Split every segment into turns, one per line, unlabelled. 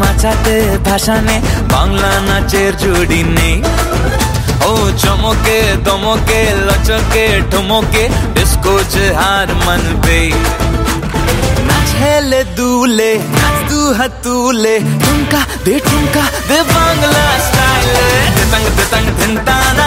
বাঁচাতে ভাষা নেই বাংলা নাচের জুড়ি নেই ও চমকে দমকে লচকে ঠমকে ডিস্কো হার মানবে নাচ হেলে দুলে নাচ দু হাতুলে ঠুমকা দে ঠুমকা দে বাংলা স্টাইলে দিতং দিতং ধিন তানা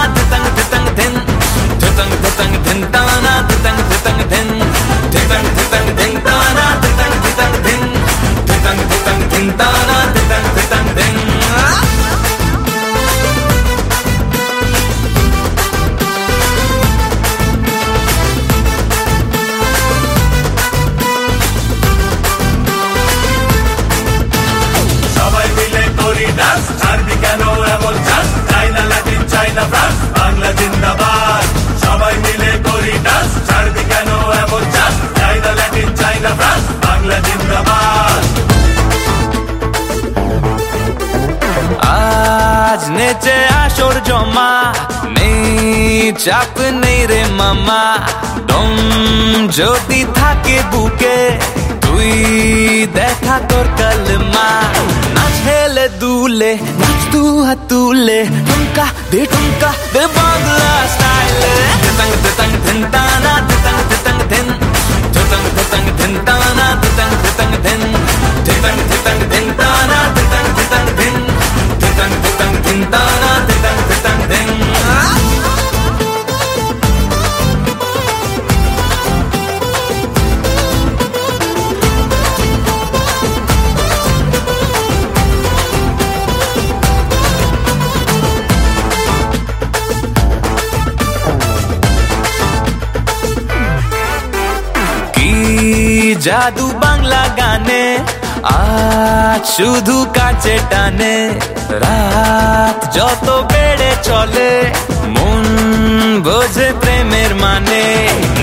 আজ নেচে আসর জমা। নেই চাপ, নেই রে মামা। দম যদি থাকে বুকে, তুই দেখা তোর কালমা। নাচ হেলে দুলে, নাচ তু হাতুলে ঠুমকা দে ঠুমকা দে বাংলা স্টাইলে। দিতং দিতং ধিন জাদু বাংলা গানে আজ শুধু কাছে টানে রাত যত বেড়ে চলে মন বোঝে প্রেমের মানে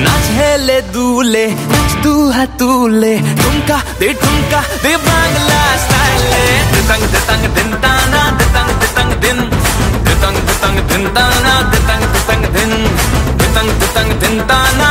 নাচ হেলে দুলে নাচ দু হাতুলে ঠুমকা দে ঠুমকা দে বাংলা স্টাইলে দিতং দিতং দিন তানা দিতং দিতং দিন দিতং দিতং দিন তানা দিতং দিতং দিন দিতং দিতং দিন তানা